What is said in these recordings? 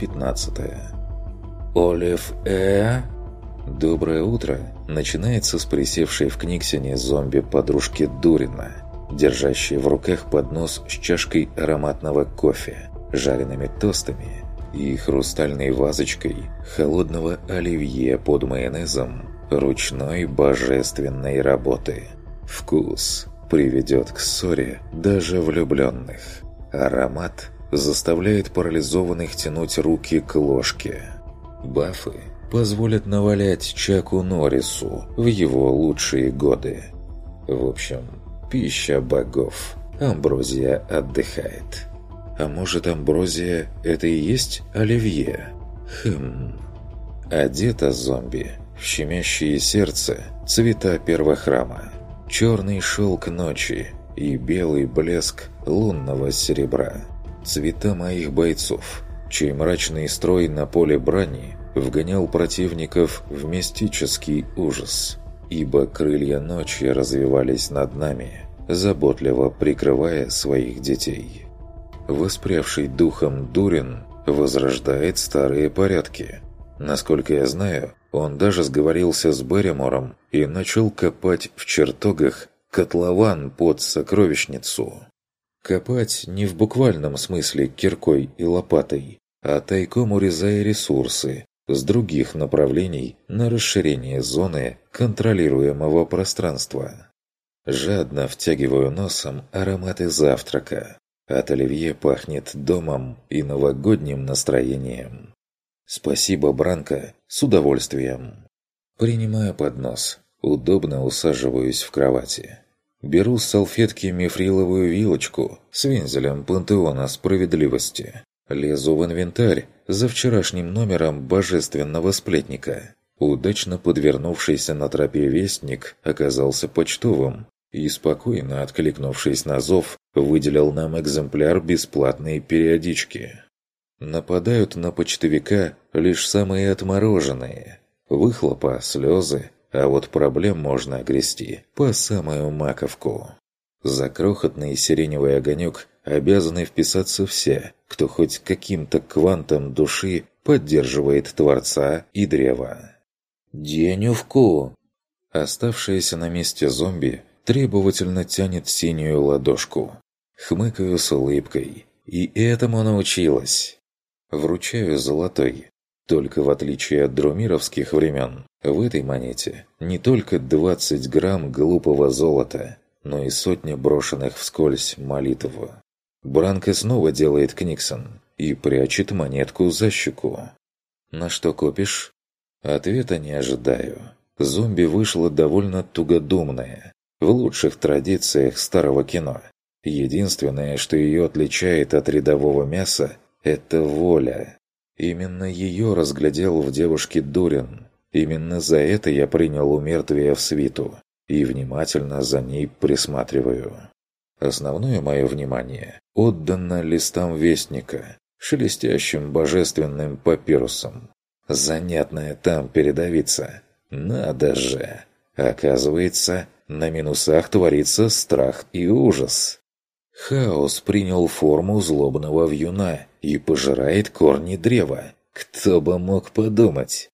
15 «Олив Э?» Доброе утро начинается с присевшей в Книксоне зомби-подружки Дурина, держащей в руках поднос с чашкой ароматного кофе, жареными тостами и хрустальной вазочкой холодного оливье под майонезом ручной божественной работы. Вкус приведет к ссоре даже влюбленных. Аромат заставляет парализованных тянуть руки к ложке. Бафы позволят навалять Чаку Норрису в его лучшие годы. В общем, пища богов. Амброзия отдыхает. А может, Амброзия – это и есть Оливье? Хм. Одета зомби в щемящее сердце цвета первохрама, черный шелк ночи и белый блеск лунного серебра. Цвета моих бойцов, чей мрачный строй на поле брани вгонял противников в мистический ужас, ибо крылья ночи развивались над нами, заботливо прикрывая своих детей. Воспрявший духом Дурин возрождает старые порядки. Насколько я знаю, он даже сговорился с Берримором и начал копать в чертогах котлован под сокровищницу. Копать не в буквальном смысле киркой и лопатой, а тайком урезая ресурсы, с других направлений на расширение зоны контролируемого пространства. Жадно втягиваю носом ароматы завтрака. От оливье пахнет домом и новогодним настроением. Спасибо, Бранко, с удовольствием. Принимаю поднос. Удобно усаживаюсь в кровати. Беру с салфетки мифриловую вилочку с вензелем пантеона справедливости. Лезу в инвентарь за вчерашним номером божественного сплетника. Удачно подвернувшийся на тропе вестник оказался почтовым и, спокойно откликнувшись на зов, выделил нам экземпляр бесплатной периодички. Нападают на почтовика лишь самые отмороженные. Выхлопа, слезы, а вот проблем можно огрести по самую маковку. За крохотный сиреневый огонек обязаны вписаться все, кто хоть каким-то квантом души поддерживает Творца и Древо. «Денювку!» Оставшаяся на месте зомби требовательно тянет синюю ладошку. Хмыкаю с улыбкой. И этому научилась. Вручаю золотой. Только в отличие от друмировских времен, в этой монете не только 20 грамм глупого золота, но и сотня брошенных вскользь молитв. Бранко снова делает Книксон и прячет монетку за щеку. «На что копишь?» Ответа не ожидаю. Зомби вышла довольно тугодумная, в лучших традициях старого кино. Единственное, что ее отличает от рядового мяса, это воля. Именно ее разглядел в девушке Дурин. Именно за это я принял умертвие в свиту и внимательно за ней присматриваю. Основное мое внимание отдано листам Вестника, шелестящим божественным папирусом. Занятная там передовица. Надо же! Оказывается, на минусах творится страх и ужас. Хаос принял форму злобного вьюна и пожирает корни древа. Кто бы мог подумать?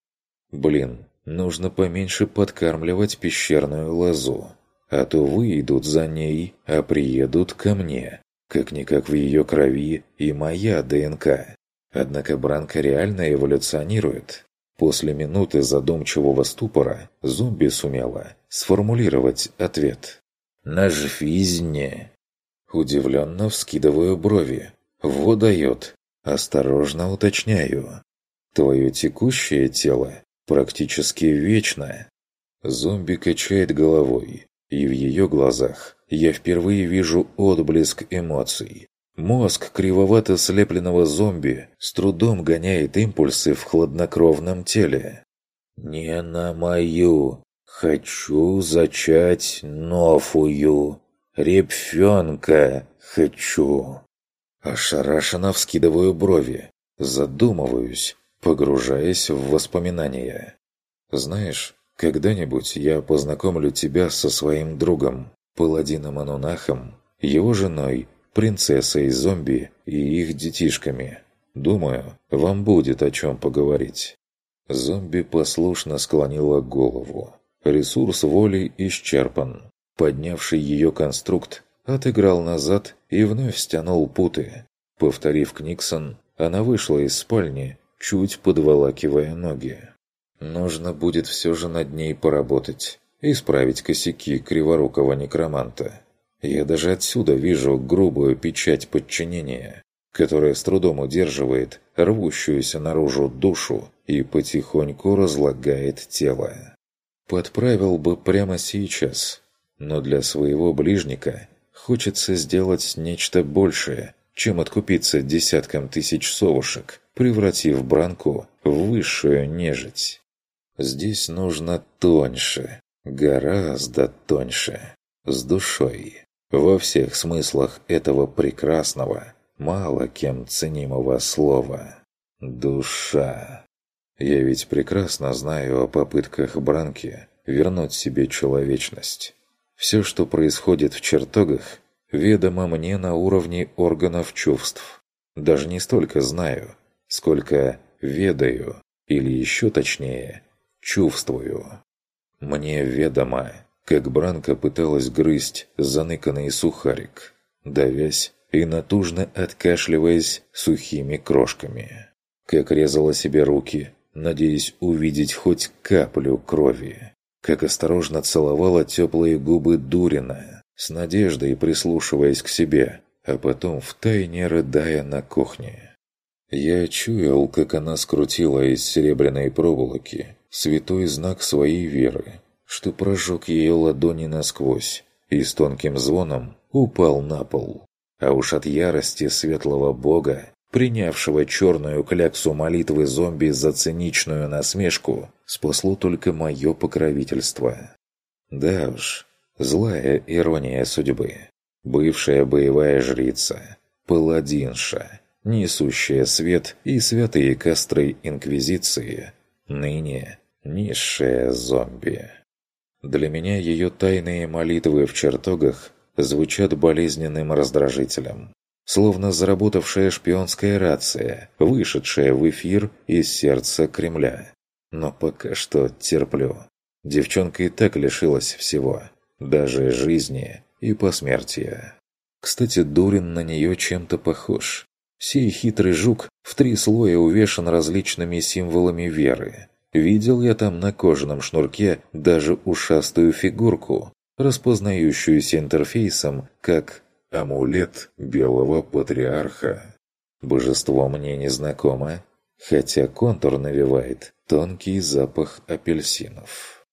Блин, нужно поменьше подкармливать пещерную лозу а то выйдут за ней, а приедут ко мне. Как-никак в ее крови и моя ДНК. Однако Бранка реально эволюционирует. После минуты задумчивого ступора зомби сумела сформулировать ответ. «На жфизне!» Удивленно вскидываю брови. «Во дает!» Осторожно уточняю. «Твое текущее тело практически вечно!» Зомби качает головой, и в ее глазах я впервые вижу отблеск эмоций. Мозг кривовато слепленного зомби с трудом гоняет импульсы в хладнокровном теле. «Не на мою. Хочу зачать новую. Репфенка хочу». Ошарашенно вскидываю брови. Задумываюсь, погружаясь в воспоминания. «Знаешь, когда-нибудь я познакомлю тебя со своим другом, паладином Анунахом, его женой, принцессой зомби и их детишками. Думаю, вам будет о чем поговорить». Зомби послушно склонила голову. Ресурс воли исчерпан. Поднявший ее конструкт отыграл назад и вновь стянул путы. Повторив Книксон, она вышла из спальни, чуть подволакивая ноги. Нужно будет все же над ней поработать, исправить косяки криворукого некроманта. Я даже отсюда вижу грубую печать подчинения, которая с трудом удерживает рвущуюся наружу душу и потихоньку разлагает тело. Подправил бы прямо сейчас, но для своего ближника хочется сделать нечто большее, чем откупиться десятком тысяч совушек, превратив Бранку в высшую нежить. Здесь нужно тоньше, гораздо тоньше, с душой. Во всех смыслах этого прекрасного, мало кем ценимого слова. Душа. Я ведь прекрасно знаю о попытках Бранки вернуть себе человечность. Все, что происходит в чертогах, ведомо мне на уровне органов чувств. Даже не столько знаю, сколько ведаю, или еще точнее, чувствую. Мне ведомо, как Бранка пыталась грызть заныканный сухарик, давясь и натужно откашливаясь сухими крошками. Как резала себе руки, надеясь увидеть хоть каплю крови. Как осторожно целовала теплые губы Дурина, с надеждой прислушиваясь к себе, а потом втайне рыдая на кухне. Я чуял, как она скрутила из серебряной проволоки святой знак своей веры, что прожег ее ладони насквозь и с тонким звоном упал на пол. А уж от ярости светлого бога, принявшего черную кляксу молитвы зомби за циничную насмешку, спасло только мое покровительство. Да уж, злая ирония судьбы. Бывшая боевая жрица, паладинша, несущая свет и святые костры Инквизиции, ныне низшая зомби. Для меня ее тайные молитвы в чертогах звучат болезненным раздражителем. Словно заработавшая шпионская рация, вышедшая в эфир из сердца Кремля. Но пока что терплю. Девчонка и так лишилась всего. Даже жизни и посмертия. Кстати, Дурин на нее чем-то похож. Сей хитрый жук в три слоя увешан различными символами веры. Видел я там на кожаном шнурке даже ушастую фигурку, распознающуюся интерфейсом как «амулет белого патриарха». Божество мне не знакомо, хотя контур навевает тонкий запах апельсинов.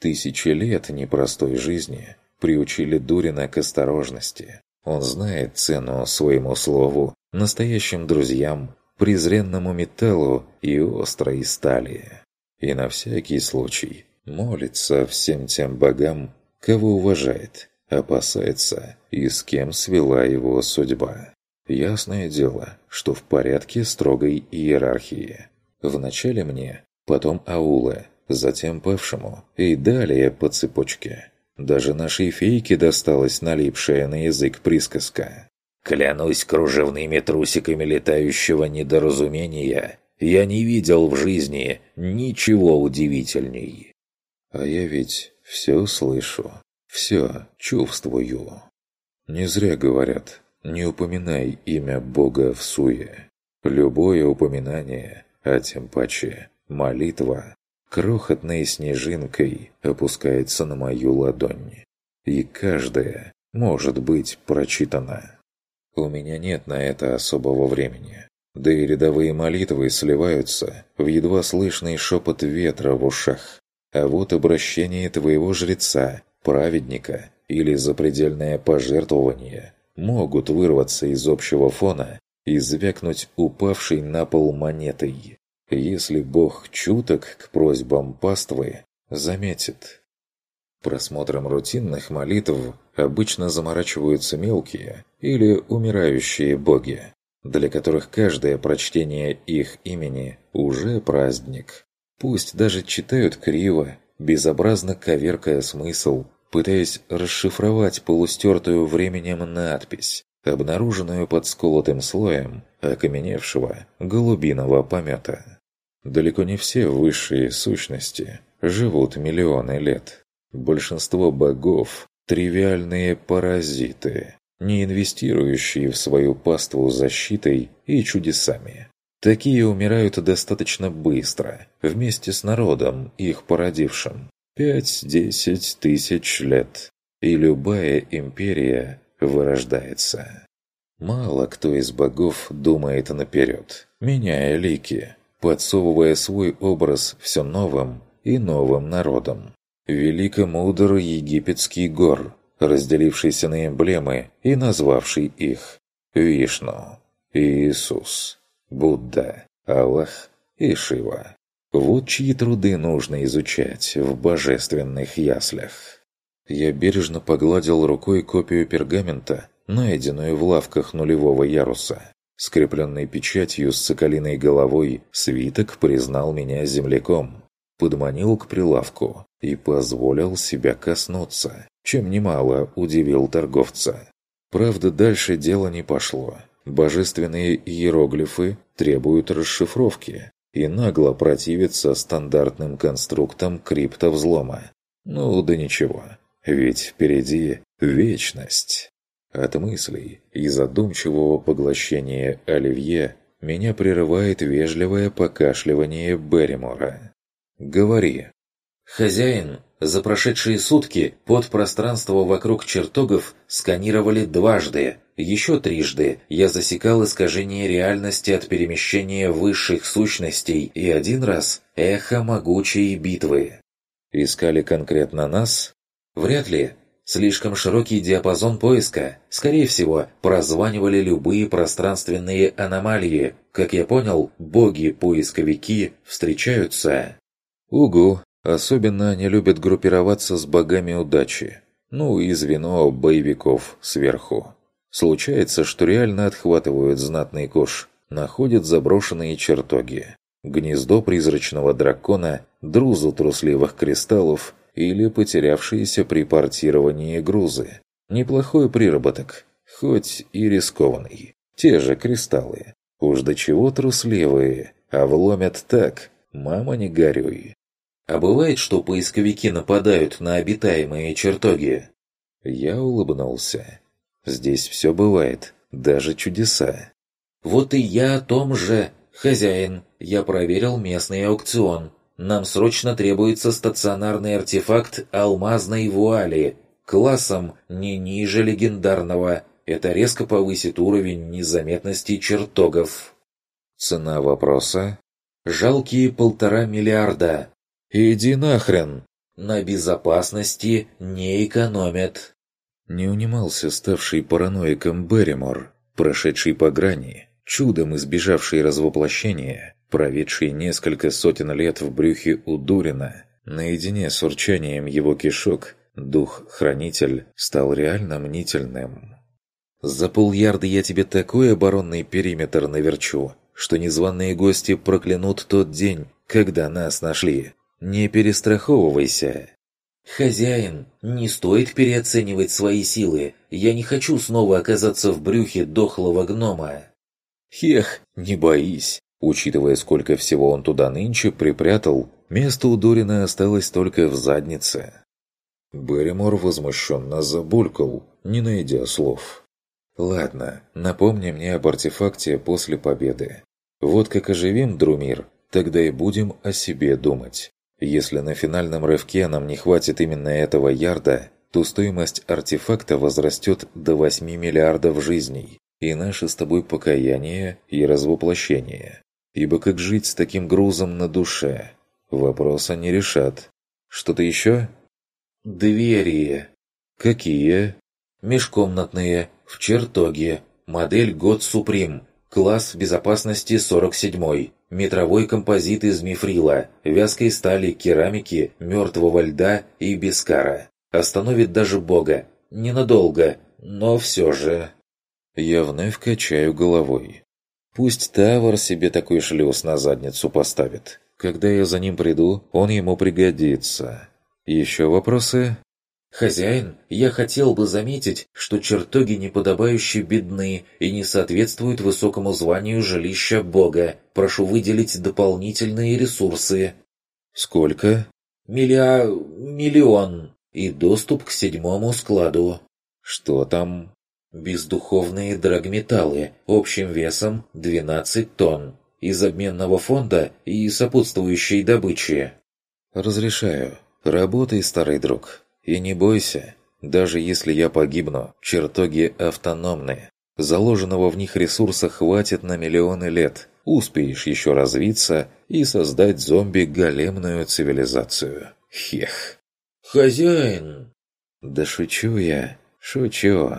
Тысячи лет непростой жизни приучили Дурина к осторожности. Он знает цену своему слову, настоящим друзьям, презренному металлу и острой стали. И на всякий случай молится всем тем богам, кого уважает, опасается и с кем свела его судьба. Ясное дело, что в порядке строгой иерархии. Вначале мне, потом аулы, затем павшему и далее по цепочке. Даже нашей фейке досталась налипшая на язык присказка. «Клянусь кружевными трусиками летающего недоразумения, я не видел в жизни ничего удивительней». А я ведь все слышу, все чувствую. Не зря говорят, не упоминай имя Бога в суе. Любое упоминание, а тем паче молитва, крохотной снежинкой опускается на мою ладонь. И каждая может быть прочитана. У меня нет на это особого времени. Да и рядовые молитвы сливаются в едва слышный шепот ветра в ушах. А вот обращение твоего жреца, праведника или запредельное пожертвование могут вырваться из общего фона и звякнуть упавшей на пол монетой. Если Бог чуток к просьбам паствы, заметит. Просмотром рутинных молитв обычно заморачиваются мелкие или умирающие боги, для которых каждое прочтение их имени уже праздник. Пусть даже читают криво, безобразно коверкая смысл, пытаясь расшифровать полустертую временем надпись, обнаруженную под сколотым слоем окаменевшего голубиного помета. Далеко не все высшие сущности живут миллионы лет. Большинство богов – тривиальные паразиты, не инвестирующие в свою паству защитой и чудесами. Такие умирают достаточно быстро, вместе с народом, их породившим. Пять-десять тысяч лет, и любая империя вырождается. Мало кто из богов думает наперед, меняя лики, подсовывая свой образ все новым и новым народом. Великомудр египетский гор, разделившийся на эмблемы и назвавший их Вишну, Иисус, Будда, Аллах и Шива. Вот чьи труды нужно изучать в божественных яслях. Я бережно погладил рукой копию пергамента, найденную в лавках нулевого яруса. Скрепленный печатью с соколиной головой, свиток признал меня земляком. Подманил к прилавку и позволил себя коснуться, чем немало удивил торговца. Правда, дальше дело не пошло. Божественные иероглифы требуют расшифровки и нагло противятся стандартным конструктам криптовзлома. Ну да ничего, ведь впереди вечность. От мыслей и задумчивого поглощения оливье меня прерывает вежливое покашливание Берримора. «Говори». «Хозяин, за прошедшие сутки подпространство вокруг чертогов сканировали дважды. Еще трижды я засекал искажение реальности от перемещения высших сущностей и один раз эхо могучей битвы». «Искали конкретно нас?» «Вряд ли. Слишком широкий диапазон поиска. Скорее всего, прозванивали любые пространственные аномалии. Как я понял, боги-поисковики встречаются. Угу. Особенно они любят группироваться с богами удачи. Ну и звено боевиков сверху. Случается, что реально отхватывают знатный кош, находят заброшенные чертоги. Гнездо призрачного дракона, друзу трусливых кристаллов или потерявшиеся при портировании грузы. Неплохой приработок, хоть и рискованный. Те же кристаллы. Уж до чего трусливые, а вломят так, мама не горюй. А бывает, что поисковики нападают на обитаемые чертоги? Я улыбнулся. Здесь все бывает, даже чудеса. Вот и я о том же, хозяин. Я проверил местный аукцион. Нам срочно требуется стационарный артефакт алмазной вуали, классом не ниже легендарного. Это резко повысит уровень незаметности чертогов. Цена вопроса? Жалкие полтора миллиарда. Иди нахрен! На безопасности не экономят. Не унимался ставший параноиком Берримор, прошедший по грани, чудом избежавший развоплощения, проведший несколько сотен лет в брюхе у Дурина, наедине с урчанием его кишок, дух-хранитель стал реально мнительным. «За полярда я тебе такой оборонный периметр наверчу, что незваные гости проклянут тот день, когда нас нашли. Не перестраховывайся!» «Хозяин, не стоит переоценивать свои силы. Я не хочу снова оказаться в брюхе дохлого гнома». «Хех, не боись. Учитывая, сколько всего он туда нынче припрятал, место у Дорина осталось только в заднице. Берримор возмущенно забулькал, не найдя слов. «Ладно, напомни мне об артефакте после победы. Вот как оживим Друмир, тогда и будем о себе думать. Если на финальном рывке нам не хватит именно этого ярда, то стоимость артефакта возрастет до 8 миллиардов жизней, и наше с тобой покаяние и развоплощение. Ибо как жить с таким грузом на душе? Вопроса не решат. Что-то еще? Двери. Какие? Межкомнатные, в чертоге. Модель Год Суприм. Класс безопасности 47. Метровой композит из мифрила, вязкой стали, керамики, мертвого льда и бескара. Остановит даже бога. Ненадолго, но все же... Я вновь качаю головой. Пусть Тавр себе такой шлюз на задницу поставит. Когда я за ним приду, он ему пригодится. Еще вопросы? «Хозяин, я хотел бы заметить, что чертоги неподобающе бедны и не соответствуют высокому званию жилища Бога. Прошу выделить дополнительные ресурсы». «Сколько?» «Миллиа... миллион. И доступ к седьмому складу». «Что там?» «Бездуховные драгметаллы общим весом 12 тонн. Из обменного фонда и сопутствующей добычи». «Разрешаю. Работай, старый друг. И не бойся, даже если я погибну, чертоги автономные. Заложенного в них ресурса хватит на миллионы лет. Успеешь еще развиться и создать зомби-големную цивилизацию. Хех. «Хозяин!» «Да шучу я, шучу!»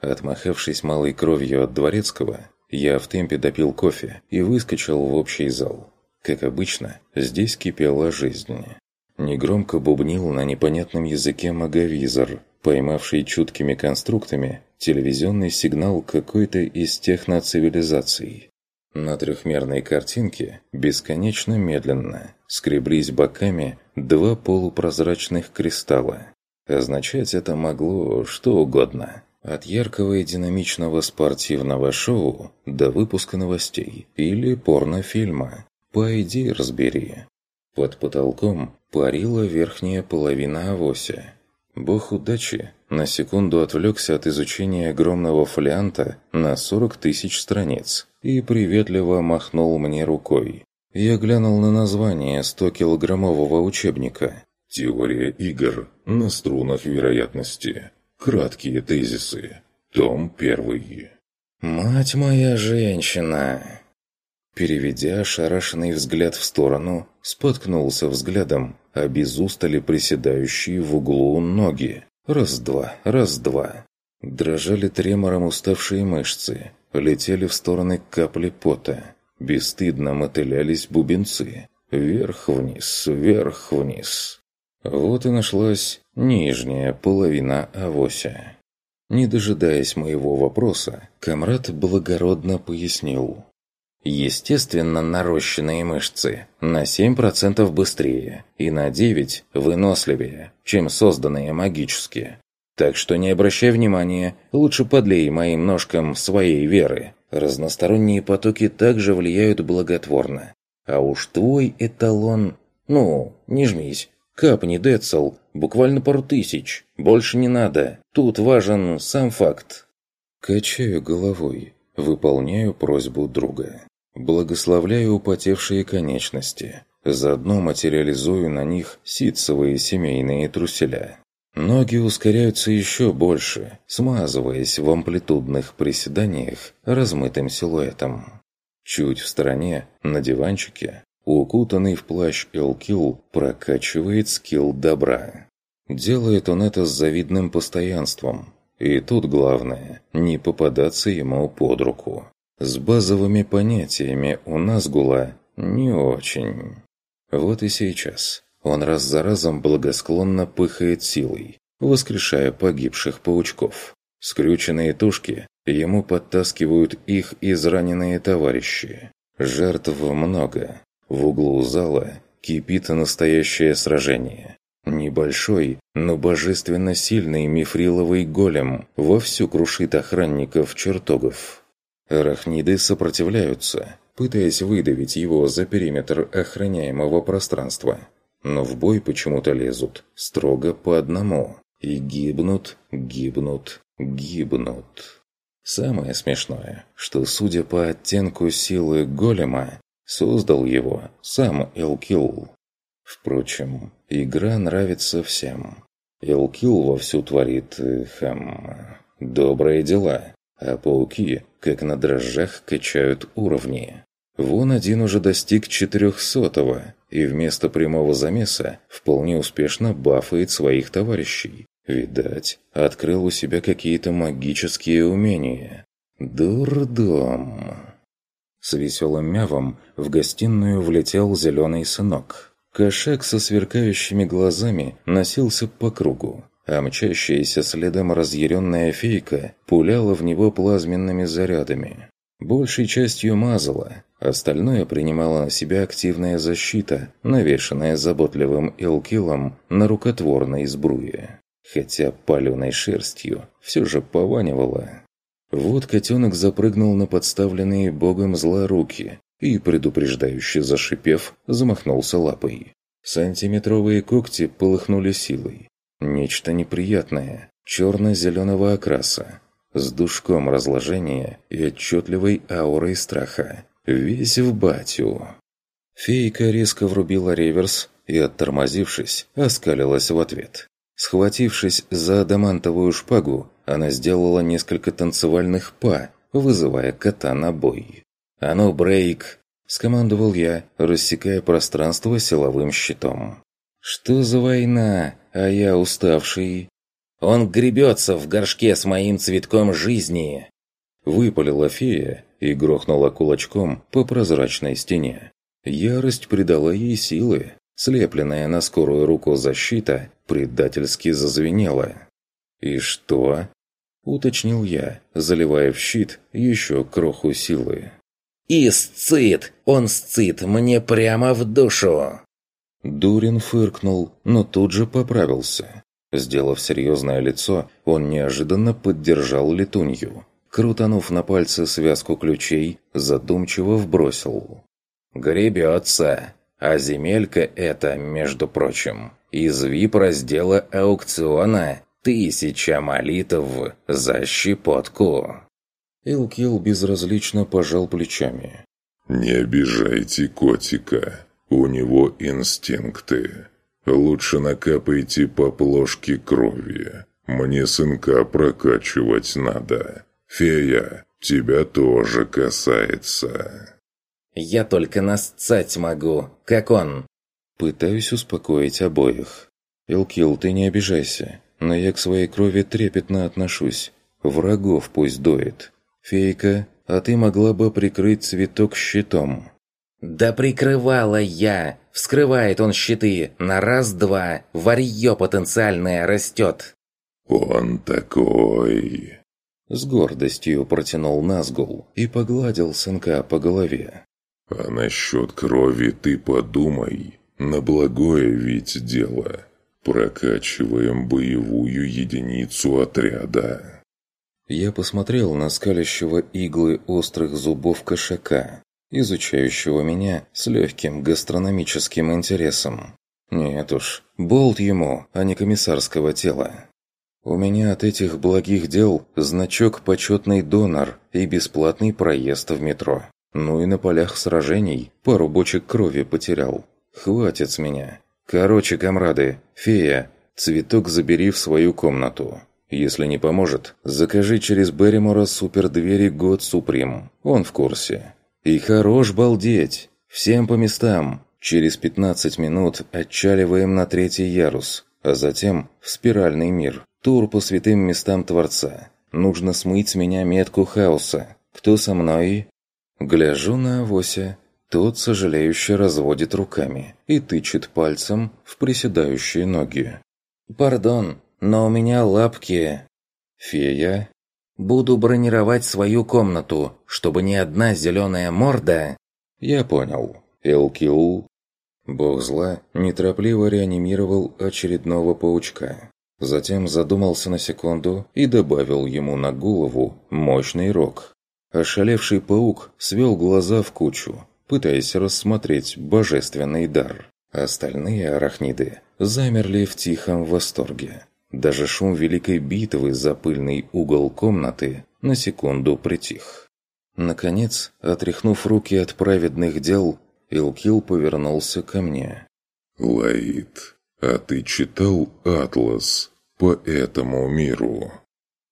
Отмахавшись малой кровью от дворецкого, я в темпе допил кофе и выскочил в общий зал. Как обычно, здесь кипела жизнь. Негромко бубнил на непонятном языке маговизор, поймавший чуткими конструктами телевизионный сигнал какой-то из техноцивилизаций. На трехмерной картинке бесконечно медленно скреблись боками два полупрозрачных кристалла. Означать это могло что угодно. От яркого и динамичного спортивного шоу до выпуска новостей или порнофильма. По идее разбери. Под потолком парила верхняя половина авося. Бог удачи на секунду отвлекся от изучения огромного фолианта на 40 тысяч страниц и приветливо махнул мне рукой. Я глянул на название 100-килограммового учебника. «Теория игр на струнах вероятности. Краткие тезисы. Том первый». «Мать моя женщина!» Переведя ошарашенный взгляд в сторону, споткнулся взглядом а без устали приседающие в углу ноги. Раз-два, раз-два. Дрожали тремором уставшие мышцы, летели в стороны капли пота. Бесстыдно мотылялись бубенцы. Вверх-вниз, вверх-вниз. Вот и нашлась нижняя половина авося. Не дожидаясь моего вопроса, комрад благородно пояснил. Естественно, нарощенные мышцы на 7% быстрее и на 9% выносливее, чем созданные магически. Так что не обращай внимания, лучше подлей моим ножкам своей веры. Разносторонние потоки также влияют благотворно. А уж твой эталон... Ну, не жмись. Капни, Децл, буквально пару тысяч. Больше не надо. Тут важен сам факт. Качаю головой, выполняю просьбу друга. Благословляю употевшие конечности. Заодно материализую на них ситцевые семейные труселя. Ноги ускоряются еще больше, смазываясь в амплитудных приседаниях размытым силуэтом. Чуть в стороне, на диванчике, укутанный в плащ Элкил прокачивает скилл добра. Делает он это с завидным постоянством. И тут главное – не попадаться ему под руку. С базовыми понятиями у нас гула не очень. Вот и сейчас он раз за разом благосклонно пыхает силой, воскрешая погибших паучков. Скрюченные тушки ему подтаскивают их израненные товарищи. Жертв много. В углу зала кипит настоящее сражение. Небольшой, но божественно сильный мифриловый голем вовсю крушит охранников чертогов. Арахниды сопротивляются, пытаясь выдавить его за периметр охраняемого пространства. Но в бой почему-то лезут строго по одному. И гибнут, гибнут, гибнут. Самое смешное, что, судя по оттенку силы голема, создал его сам Элкил. Впрочем, игра нравится всем. Элкил вовсю творит, хм, добрые дела а пауки, как на дрожжах, качают уровни. Вон один уже достиг четырехсотого, и вместо прямого замеса вполне успешно бафает своих товарищей. Видать, открыл у себя какие-то магические умения. Дурдом. С веселым мявом в гостиную влетел зеленый сынок. Кошак со сверкающими глазами носился по кругу, а мчащаяся следом разъяренная фейка пуляла в него плазменными зарядами. Большей частью мазала, остальное принимала на себя активная защита, навешанная заботливым Элкилом на рукотворной сбруе. хотя паленой шерстью все же пованивало. Вот котенок запрыгнул на подставленные богом зла руки и, предупреждающе зашипев, замахнулся лапой. Сантиметровые когти полыхнули силой. Нечто неприятное, черно-зеленого окраса, с душком разложения и отчетливой аурой страха. Весь в батю. Фейка резко врубила реверс и, оттормозившись, оскалилась в ответ. Схватившись за адамантовую шпагу, она сделала несколько танцевальных па, вызывая кота на бой. «А ну, брейк!» – скомандовал я, рассекая пространство силовым щитом. «Что за война? А я уставший!» «Он гребется в горшке с моим цветком жизни!» Выпалила фея и грохнула кулачком по прозрачной стене. Ярость придала ей силы. Слепленная на скорую руку защита предательски зазвенела. «И что?» – уточнил я, заливая в щит еще кроху силы. «Исцит! Он сцит мне прямо в душу!» Дурин фыркнул, но тут же поправился. Сделав серьезное лицо, он неожиданно поддержал летунью. Крутанув на пальце связку ключей, задумчиво вбросил. «Гребется!» А земелька эта, между прочим, из вип-раздела аукциона «Тысяча молитв за щепотку». Илкил безразлично пожал плечами. «Не обижайте котика, у него инстинкты. Лучше накапайте по плошке крови. Мне сынка прокачивать надо. Фея, тебя тоже касается». Я только насцать могу, как он!» Пытаюсь успокоить обоих. «Илкил, ты не обижайся, но я к своей крови трепетно отношусь. Врагов пусть доит. Фейка, а ты могла бы прикрыть цветок щитом». «Да прикрывала я! Вскрывает он щиты! На раз-два! Варьё потенциальное растет!» «Он такой!» С гордостью протянул Назгул и погладил сынка по голове. А насчет крови ты подумай. На благое ведь дело. Прокачиваем боевую единицу отряда. Я посмотрел на скалящего иглы острых зубов кошака, изучающего меня с легким гастрономическим интересом. Нет уж, болт ему, а не комиссарского тела. У меня от этих благих дел значок «Почетный донор» и бесплатный проезд в метро. Ну и на полях сражений пару бочек крови потерял. Хватит с меня. Короче, комрады, фея, цветок забери в свою комнату. Если не поможет, закажи через Берримора супердвери Год Суприм. Он в курсе. И хорош балдеть. Всем по местам. Через 15 минут отчаливаем на третий ярус, а затем в спиральный мир. Тур по святым местам Творца. Нужно смыть с меня метку хаоса. Кто со мной? Гляжу на Авося. Тот сожалеюще разводит руками и тычет пальцем в приседающие ноги. «Пардон, но у меня лапки...» «Фея?» «Буду бронировать свою комнату, чтобы ни одна зеленая морда...» «Я понял. Элкил...» Бог зла неторопливо реанимировал очередного паучка. Затем задумался на секунду и добавил ему на голову мощный рог. Ошалевший паук свел глаза в кучу, пытаясь рассмотреть божественный дар. Остальные арахниды замерли в тихом восторге. Даже шум великой битвы за пыльный угол комнаты на секунду притих. Наконец, отряхнув руки от праведных дел, Илкил повернулся ко мне. «Лаид, а ты читал «Атлас» по этому миру?»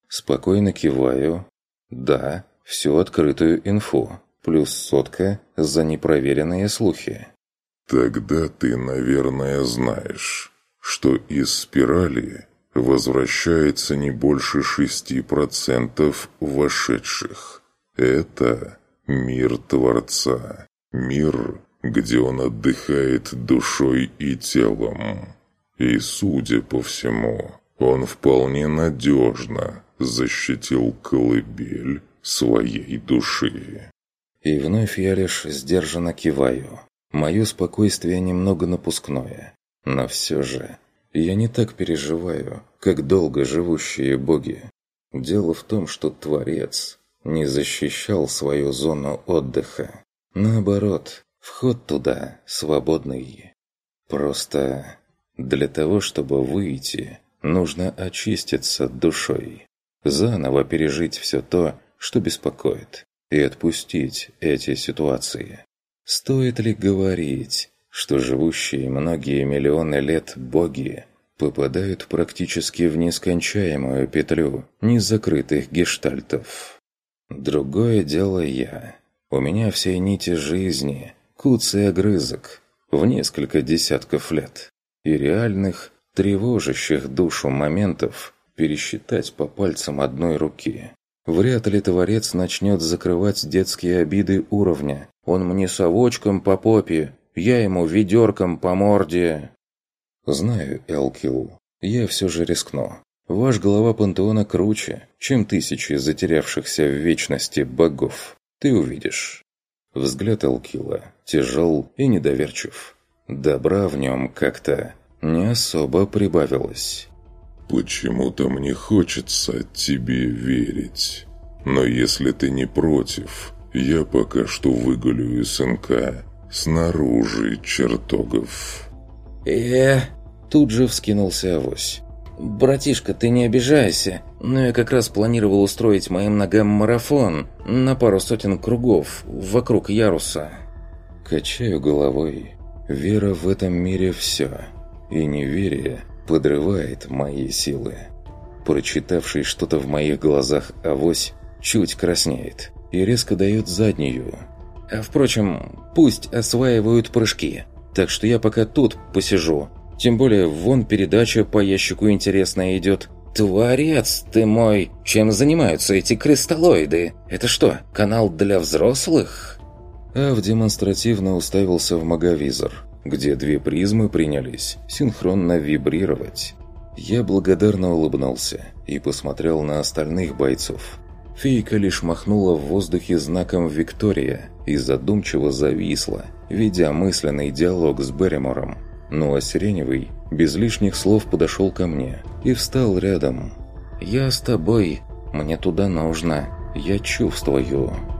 Спокойно киваю. «Да, всю открытую инфу, плюс сотка за непроверенные слухи. Тогда ты, наверное, знаешь, что из спирали возвращается не больше шести процентов вошедших. Это мир Творца, мир, где он отдыхает душой и телом. И, судя по всему, он вполне надежно защитил колыбель своей души. И вновь я лишь сдержанно киваю. Мое спокойствие немного напускное. Но все же... Я не так переживаю, как долго живущие боги. Дело в том, что Творец не защищал свою зону отдыха. Наоборот, вход туда свободный. Просто для того, чтобы выйти, нужно очиститься душой, заново пережить все то, что беспокоит, и отпустить эти ситуации. Стоит ли говорить, что живущие многие миллионы лет боги попадают практически в нескончаемую петлю незакрытых гештальтов? Другое дело я. У меня все нити жизни, куцый огрызок, в несколько десятков лет, и реальных, тревожащих душу моментов пересчитать по пальцам одной руки. Вряд ли Творец начнет закрывать детские обиды уровня. Он мне совочком по попе, я ему ведерком по морде. Знаю, Элкил, я все же рискну. Ваш глава пантеона круче, чем тысячи затерявшихся в вечности богов. Ты увидишь. Взгляд Элкила тяжел и недоверчив. Добра в нем как-то не особо прибавилось. «Почему-то мне хочется тебе верить. Но если ты не против, я пока что выгулю СНК снаружи чертогов». «Э-э-э!» Тут же вскинулся авось. «Братишка, ты не обижайся, но я как раз планировал устроить моим ногам марафон на пару сотен кругов вокруг яруса». Качаю головой. Вера в этом мире все. И неверие подрывает мои силы. Прочитавший что-то в моих глазах авось чуть краснеет и резко дает заднюю. А впрочем, пусть осваивают прыжки. Так что я пока тут посижу. Тем более, вон передача по ящику интересная идет. «Творец ты мой! Чем занимаются эти кристаллоиды? Это что, канал для взрослых?» Ав демонстративно уставился в маговизор где две призмы принялись синхронно вибрировать. Я благодарно улыбнулся и посмотрел на остальных бойцов. Фейка лишь махнула в воздухе знаком «Виктория» и задумчиво зависла, ведя мысленный диалог с Берримором. Ну а Сиреневый без лишних слов подошел ко мне и встал рядом. «Я с тобой. Мне туда нужно. Я чувствую».